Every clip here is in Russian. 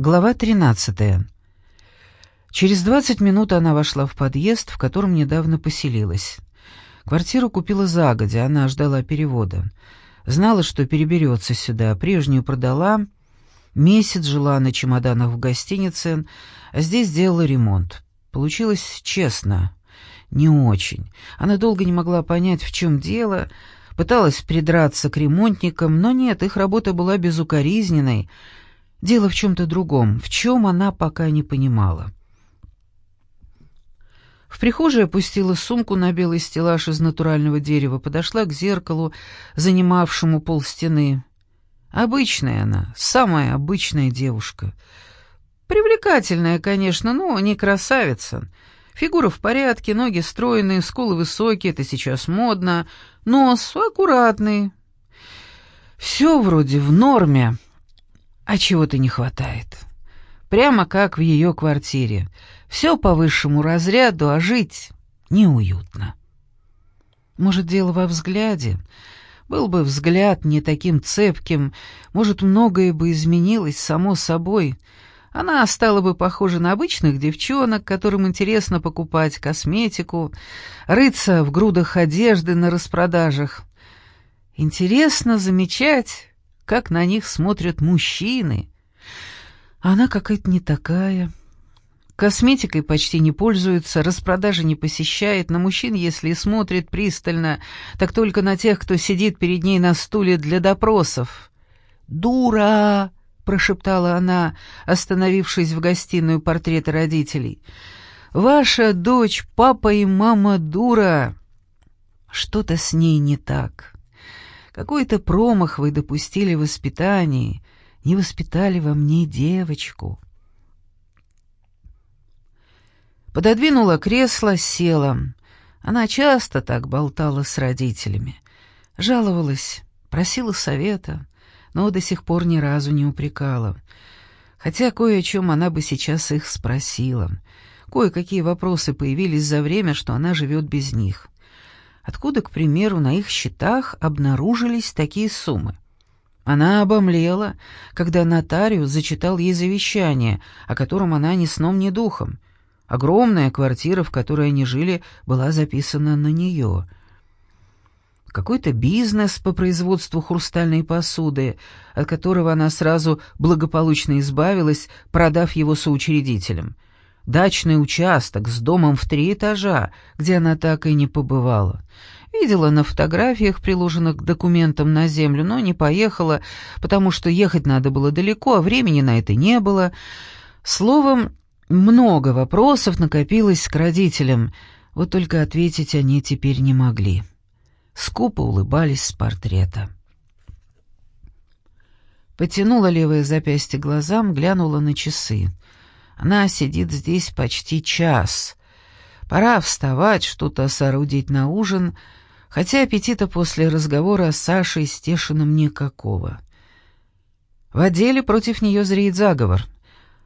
Глава 13. Через 20 минут она вошла в подъезд, в котором недавно поселилась. Квартиру купила загодя, она ждала перевода. Знала, что переберется сюда, прежнюю продала, месяц жила на чемоданах в гостинице, а здесь сделала ремонт. Получилось честно, не очень. Она долго не могла понять, в чем дело, пыталась придраться к ремонтникам, но нет, их работа была безукоризненной, Дело в чем-то другом, в чем она пока не понимала. В прихожей опустила сумку на белый стеллаж из натурального дерева, подошла к зеркалу, занимавшему пол стены. Обычная она, самая обычная девушка. Привлекательная, конечно, но не красавица. Фигура в порядке, ноги стройные, скулы высокие, это сейчас модно, нос аккуратный. Все вроде в норме. А чего-то не хватает. Прямо как в ее квартире. Все по высшему разряду, а жить неуютно. Может, дело во взгляде? Был бы взгляд не таким цепким, может, многое бы изменилось само собой. Она стала бы похожа на обычных девчонок, которым интересно покупать косметику, рыться в грудах одежды на распродажах. Интересно замечать, как на них смотрят мужчины. она какая-то не такая. Косметикой почти не пользуется, распродажи не посещает, на мужчин, если и смотрит пристально, так только на тех, кто сидит перед ней на стуле для допросов. «Дура!» — прошептала она, остановившись в гостиную портрета родителей. «Ваша дочь, папа и мама дура!» Что-то с ней не так. Какой-то промах вы допустили в воспитании, не воспитали во мне девочку. Пододвинула кресло, села. Она часто так болтала с родителями. Жаловалась, просила совета, но до сих пор ни разу не упрекала. Хотя кое о чем она бы сейчас их спросила. Кое-какие вопросы появились за время, что она живет без них откуда, к примеру, на их счетах обнаружились такие суммы. Она обомлела, когда нотариус зачитал ей завещание, о котором она ни сном, ни духом. Огромная квартира, в которой они жили, была записана на нее. Какой-то бизнес по производству хрустальной посуды, от которого она сразу благополучно избавилась, продав его соучредителям — дачный участок с домом в три этажа, где она так и не побывала. Видела на фотографиях, приложенных к документам на землю, но не поехала, потому что ехать надо было далеко, а времени на это не было. Словом, много вопросов накопилось к родителям, вот только ответить они теперь не могли. Скупо улыбались с портрета. Потянула левое запястье глазам, глянула на часы. Она сидит здесь почти час. Пора вставать, что-то соорудить на ужин, хотя аппетита после разговора с Сашей Стешиным никакого. В отделе против нее зреет заговор.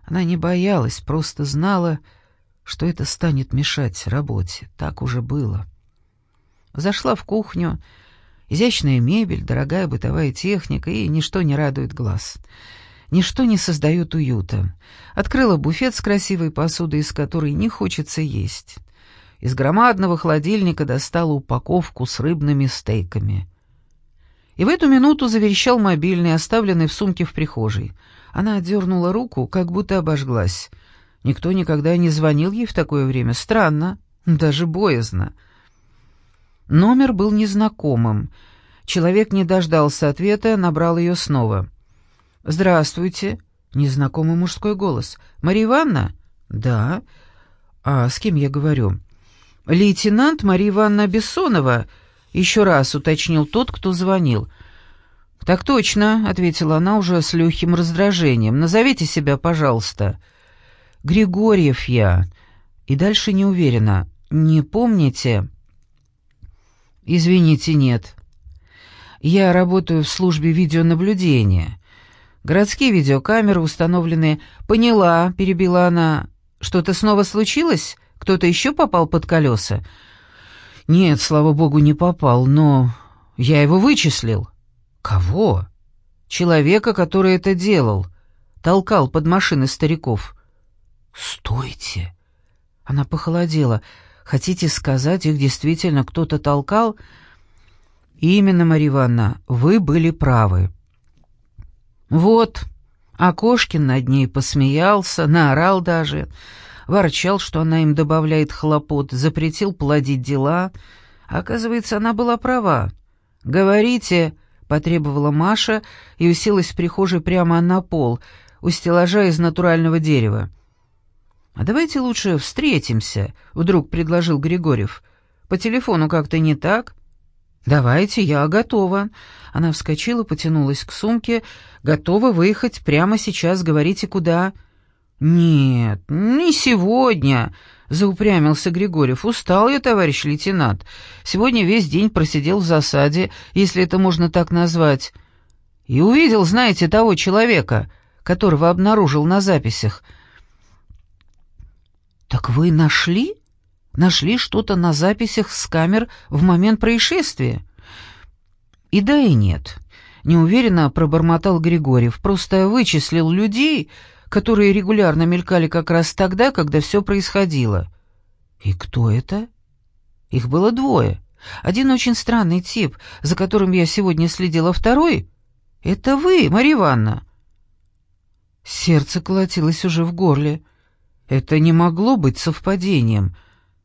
Она не боялась, просто знала, что это станет мешать работе. Так уже было. Зашла в кухню. Изящная мебель, дорогая бытовая техника, и ничто не радует глаз. Ничто не создает уюта. Открыла буфет с красивой посудой, из которой не хочется есть. Из громадного холодильника достала упаковку с рыбными стейками. И в эту минуту заверещал мобильный, оставленный в сумке в прихожей. Она отдернула руку, как будто обожглась. Никто никогда не звонил ей в такое время. Странно, даже боязно. Номер был незнакомым. Человек не дождался ответа, набрал ее снова. «Здравствуйте!» — незнакомый мужской голос. «Мария Ивановна?» «Да». «А с кем я говорю?» «Лейтенант Мария Ивановна Бессонова», — еще раз уточнил тот, кто звонил. «Так точно», — ответила она уже с легким раздражением. «Назовите себя, пожалуйста». «Григорьев я». И дальше не уверена. «Не помните?» «Извините, нет». «Я работаю в службе видеонаблюдения». Городские видеокамеры установлены. Поняла, перебила она. Что-то снова случилось? Кто-то еще попал под колеса? Нет, слава богу, не попал, но я его вычислил. Кого? Человека, который это делал. толкал под машины стариков. «Стойте!» Она похолодела. «Хотите сказать, их действительно кто-то толкал?» «Именно, Марья Ивановна, вы были правы». «Вот», Акошкин над ней посмеялся, наорал даже, ворчал, что она им добавляет хлопот, запретил плодить дела. Оказывается, она была права. «Говорите», — потребовала Маша и уселась в прихожей прямо на пол, у стеллажа из натурального дерева. «А давайте лучше встретимся», — вдруг предложил Григорьев. «По телефону как-то не так?» «Давайте, я готова». Она вскочила, потянулась к сумке. «Готова выехать прямо сейчас, говорите, куда?» «Нет, не сегодня», — заупрямился Григорьев. «Устал я, товарищ лейтенант. Сегодня весь день просидел в засаде, если это можно так назвать. И увидел, знаете, того человека, которого обнаружил на записях». «Так вы нашли?» Нашли что-то на записях с камер в момент происшествия? И да, и нет. Неуверенно пробормотал Григорьев. Просто вычислил людей, которые регулярно мелькали как раз тогда, когда все происходило. И кто это? Их было двое. Один очень странный тип, за которым я сегодня следила, второй — это вы, Марья Ивановна. Сердце колотилось уже в горле. Это не могло быть совпадением.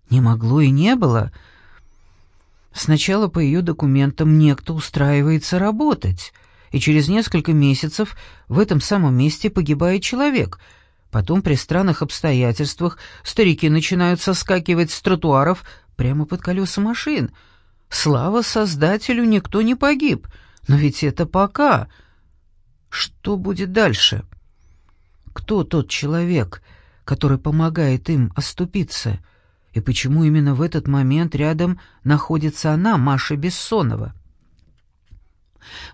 Не могло и не было. Сначала по ее документам некто устраивается работать, и через несколько месяцев в этом самом месте погибает человек. Потом при странных обстоятельствах старики начинают соскакивать с тротуаров прямо под колеса машин. Слава Создателю, никто не погиб. Но ведь это пока. Что будет дальше? Кто тот человек, который помогает им оступиться? И почему именно в этот момент рядом находится она, Маша Бессонова?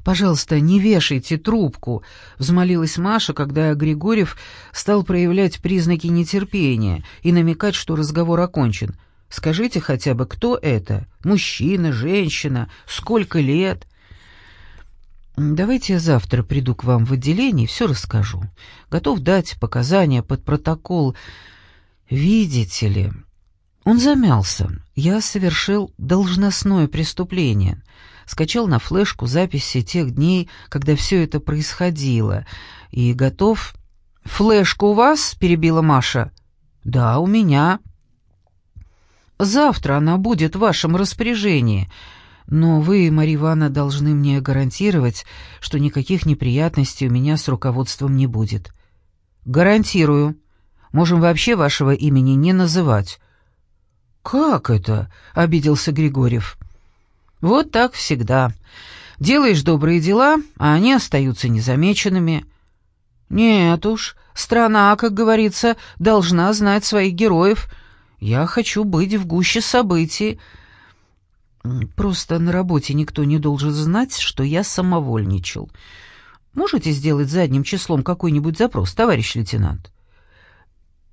«Пожалуйста, не вешайте трубку», — взмолилась Маша, когда Григорьев стал проявлять признаки нетерпения и намекать, что разговор окончен. «Скажите хотя бы, кто это? Мужчина, женщина? Сколько лет?» «Давайте я завтра приду к вам в отделение и все расскажу. Готов дать показания под протокол. Видите ли...» Он замялся. Я совершил должностное преступление. Скачал на флешку записи тех дней, когда все это происходило, и готов... «Флешка у вас?» — перебила Маша. «Да, у меня». «Завтра она будет в вашем распоряжении, но вы, Марья Ивановна, должны мне гарантировать, что никаких неприятностей у меня с руководством не будет». «Гарантирую. Можем вообще вашего имени не называть. «Как это?» — обиделся Григорьев. «Вот так всегда. Делаешь добрые дела, а они остаются незамеченными». «Нет уж, страна, как говорится, должна знать своих героев. Я хочу быть в гуще событий». «Просто на работе никто не должен знать, что я самовольничал. Можете сделать задним числом какой-нибудь запрос, товарищ лейтенант?»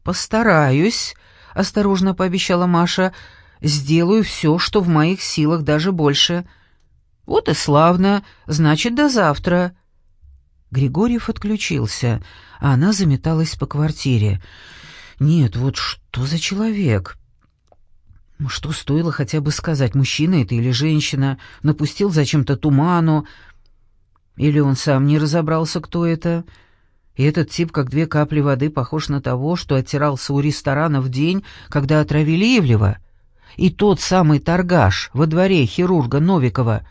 «Постараюсь», — осторожно пообещала Маша. «Сделаю все, что в моих силах, даже больше». «Вот и славно. Значит, до завтра». Григорьев отключился, а она заметалась по квартире. «Нет, вот что за человек?» Что стоило хотя бы сказать, мужчина это или женщина, напустил зачем-то туману, или он сам не разобрался, кто это, — и этот тип, как две капли воды, похож на того, что оттирался у ресторана в день, когда отравили Ивлева. И тот самый торгаш во дворе хирурга Новикова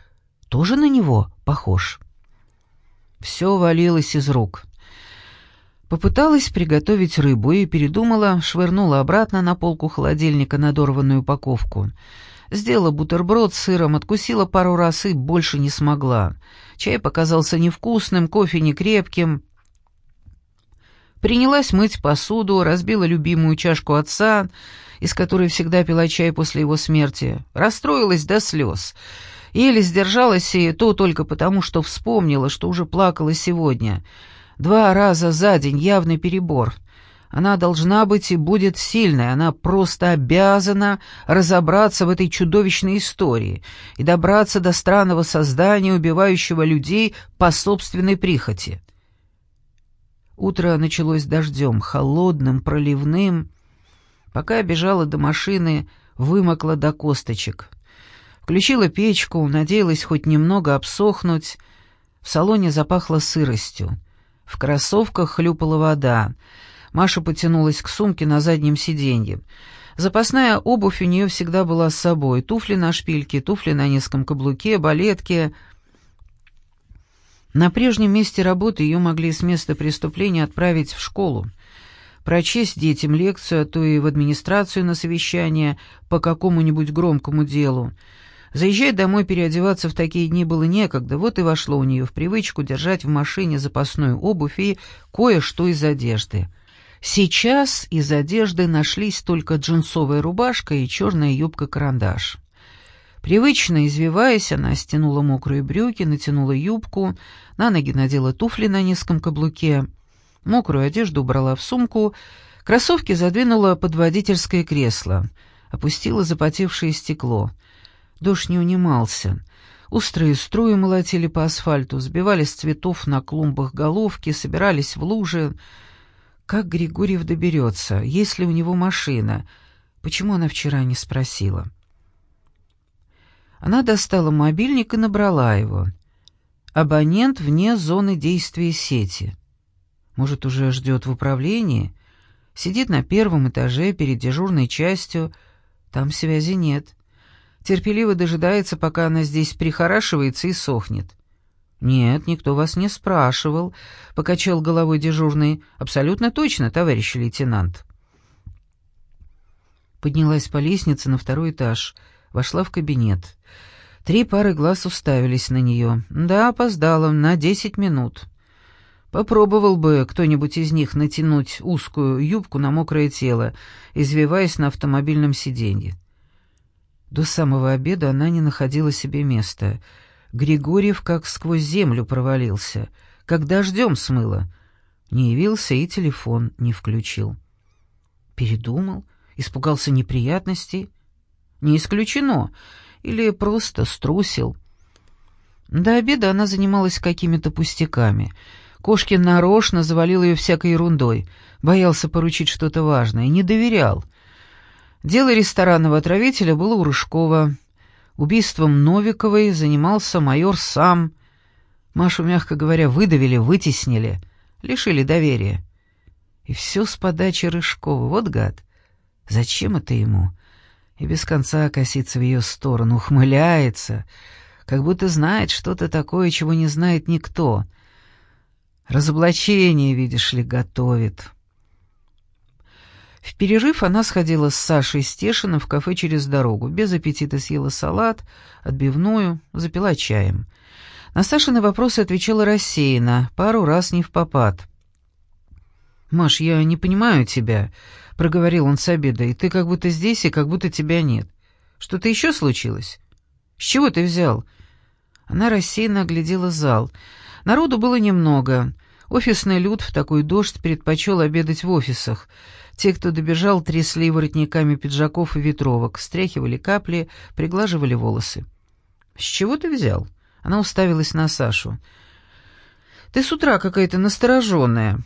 тоже на него похож. Все валилось из рук. Попыталась приготовить рыбу и передумала, швырнула обратно на полку холодильника надорванную упаковку. Сделала бутерброд с сыром, откусила пару раз и больше не смогла. Чай показался невкусным, кофе некрепким. Принялась мыть посуду, разбила любимую чашку отца, из которой всегда пила чай после его смерти. Расстроилась до слез. Еле сдержалась, и то только потому, что вспомнила, что уже плакала сегодня. Два раза за день явный перебор. Она должна быть и будет сильной, она просто обязана разобраться в этой чудовищной истории и добраться до странного создания, убивающего людей по собственной прихоти. Утро началось дождем, холодным, проливным. Пока я бежала до машины, вымокла до косточек. Включила печку, надеялась хоть немного обсохнуть. В салоне запахло сыростью. В кроссовках хлюпала вода. Маша потянулась к сумке на заднем сиденье. Запасная обувь у нее всегда была с собой. Туфли на шпильке, туфли на низком каблуке, балетки. На прежнем месте работы ее могли с места преступления отправить в школу. Прочесть детям лекцию, а то и в администрацию на совещание по какому-нибудь громкому делу. Заезжать домой переодеваться в такие дни было некогда, вот и вошло у нее в привычку держать в машине запасную обувь и кое-что из одежды. Сейчас из одежды нашлись только джинсовая рубашка и черная юбка-карандаш. Привычно извиваясь, она стянула мокрые брюки, натянула юбку, на ноги надела туфли на низком каблуке, мокрую одежду убрала в сумку, кроссовки задвинула под водительское кресло, опустила запотевшее стекло. Дождь не унимался. Острые струи молотили по асфальту, сбивали с цветов на клумбах головки, собирались в лужи, как Григорьев доберется? Есть ли у него машина? Почему она вчера не спросила? Она достала мобильник и набрала его. Абонент вне зоны действия сети. Может, уже ждет в управлении? Сидит на первом этаже перед дежурной частью. Там связи нет. Терпеливо дожидается, пока она здесь прихорашивается и сохнет. «Нет, никто вас не спрашивал», — покачал головой дежурный. «Абсолютно точно, товарищ лейтенант». Поднялась по лестнице на второй этаж, вошла в кабинет. Три пары глаз уставились на нее. Да, опоздала, на десять минут. Попробовал бы кто-нибудь из них натянуть узкую юбку на мокрое тело, извиваясь на автомобильном сиденье. До самого обеда она не находила себе места — Григорьев как сквозь землю провалился, как дождем смыло. Не явился и телефон не включил. Передумал, испугался неприятностей. Не исключено, или просто струсил. До обеда она занималась какими-то пустяками. Кошкин нарочно завалил ее всякой ерундой, боялся поручить что-то важное, не доверял. Дело ресторанного отравителя было у Рыжкова, Убийством Новиковой занимался майор сам. Машу, мягко говоря, выдавили, вытеснили, лишили доверия. И все с подачи Рыжкова. Вот гад. Зачем это ему? И без конца косится в ее сторону, ухмыляется, как будто знает что-то такое, чего не знает никто. Разоблачение, видишь ли, готовит. В перерыв она сходила с Сашей Стешиным в кафе через дорогу, без аппетита съела салат, отбивную, запила чаем. На Сашины вопросы отвечала рассеянно, пару раз не в попад. «Маш, я не понимаю тебя», — проговорил он с обеда, «и ты как будто здесь, и как будто тебя нет. Что-то еще случилось? С чего ты взял?» Она рассеянно оглядела зал. Народу было немного. Офисный люд в такой дождь предпочел обедать в офисах — те, кто добежал, трясли воротниками пиджаков и ветровок, стряхивали капли, приглаживали волосы. «С чего ты взял?» Она уставилась на Сашу. «Ты с утра какая-то настороженная.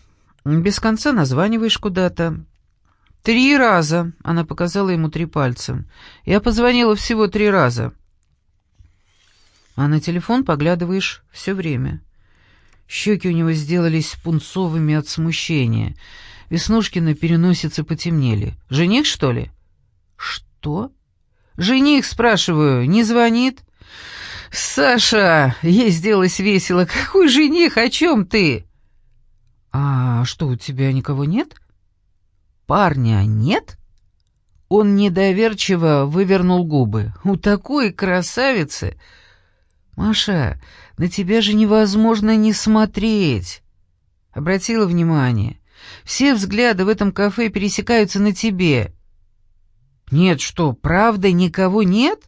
Без конца названиваешь куда-то». «Три раза!» — она показала ему три пальца. «Я позвонила всего три раза». А на телефон поглядываешь все время. Щеки у него сделались пунцовыми от смущения — Веснушки на переносице потемнели. «Жених, что ли?» «Что?» «Жених, спрашиваю, не звонит?» «Саша!» — ей сделалось весело. «Какой жених? О чем ты?» «А что, у тебя никого нет?» «Парня нет?» Он недоверчиво вывернул губы. «У такой красавицы!» «Маша, на тебя же невозможно не смотреть!» Обратила внимание. Все взгляды в этом кафе пересекаются на тебе. Нет, что, правда, никого нет?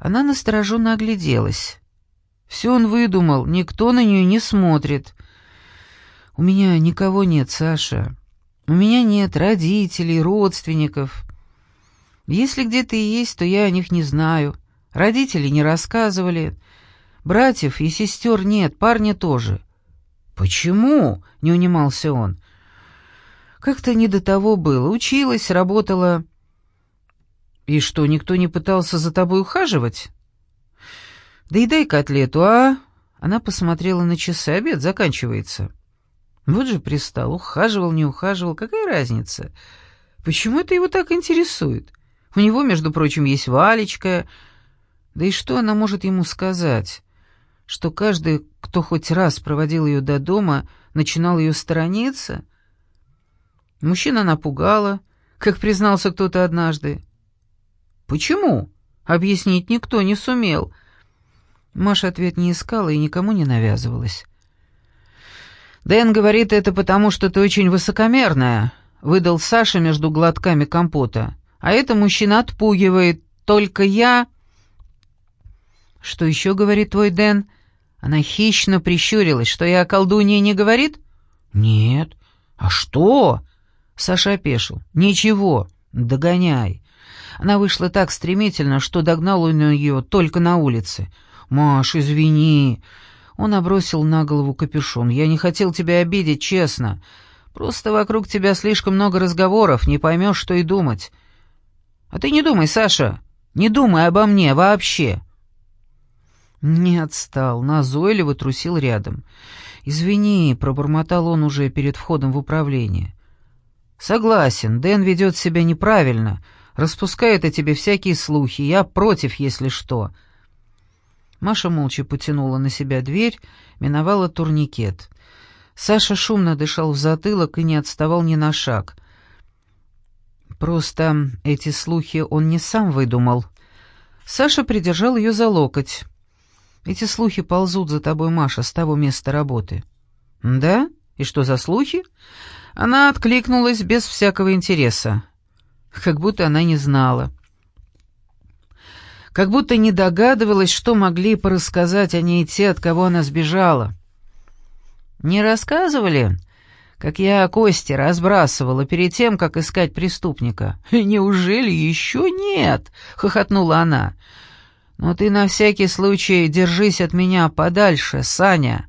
Она настороженно огляделась. Все он выдумал, никто на нее не смотрит. У меня никого нет, Саша. У меня нет родителей, родственников. Если где-то и есть, то я о них не знаю. Родители не рассказывали. Братьев и сестер нет, парня тоже. «Почему?» — не унимался он. «Как-то не до того было. Училась, работала...» «И что, никто не пытался за тобой ухаживать?» «Да и дай котлету, а?» Она посмотрела на часы, обед заканчивается. Вот же пристал, ухаживал, не ухаживал, какая разница? Почему это его так интересует? У него, между прочим, есть Валечка. Да и что она может ему сказать? Что каждый, кто хоть раз проводил ее до дома, начинал ее сторониться? Мужчина напугала, как признался кто-то однажды. «Почему?» — объяснить никто не сумел. Маша ответ не искала и никому не навязывалась. «Дэн говорит это потому, что ты очень высокомерная», — выдал Саша между глотками компота. «А это мужчина отпугивает. Только я...» «Что еще говорит твой Дэн?» Она хищно прищурилась. «Что я о колдунье не говорит?» «Нет». «А что?» Саша опешил. «Ничего. Догоняй». Она вышла так стремительно, что догнал он ее только на улице. «Маш, извини». Он обросил на голову капюшон. «Я не хотел тебя обидеть, честно. Просто вокруг тебя слишком много разговоров, не поймешь, что и думать. А ты не думай, Саша, не думай обо мне вообще». Не отстал, назойливо трусил рядом. «Извини», — пробормотал он уже перед входом в управление. «Согласен, Дэн ведет себя неправильно, распускает о тебе всякие слухи, я против, если что». Маша молча потянула на себя дверь, миновала турникет. Саша шумно дышал в затылок и не отставал ни на шаг. Просто эти слухи он не сам выдумал. Саша придержал ее за локоть. «Эти слухи ползут за тобой, Маша, с того места работы». «Да? И что за слухи?» Она откликнулась без всякого интереса, как будто она не знала как будто не догадывалась, что могли порассказать о ней те, от кого она сбежала. «Не рассказывали?» как я кости разбрасывала перед тем, как искать преступника. «Неужели еще нет?» — хохотнула она. «Но ты на всякий случай держись от меня подальше, Саня.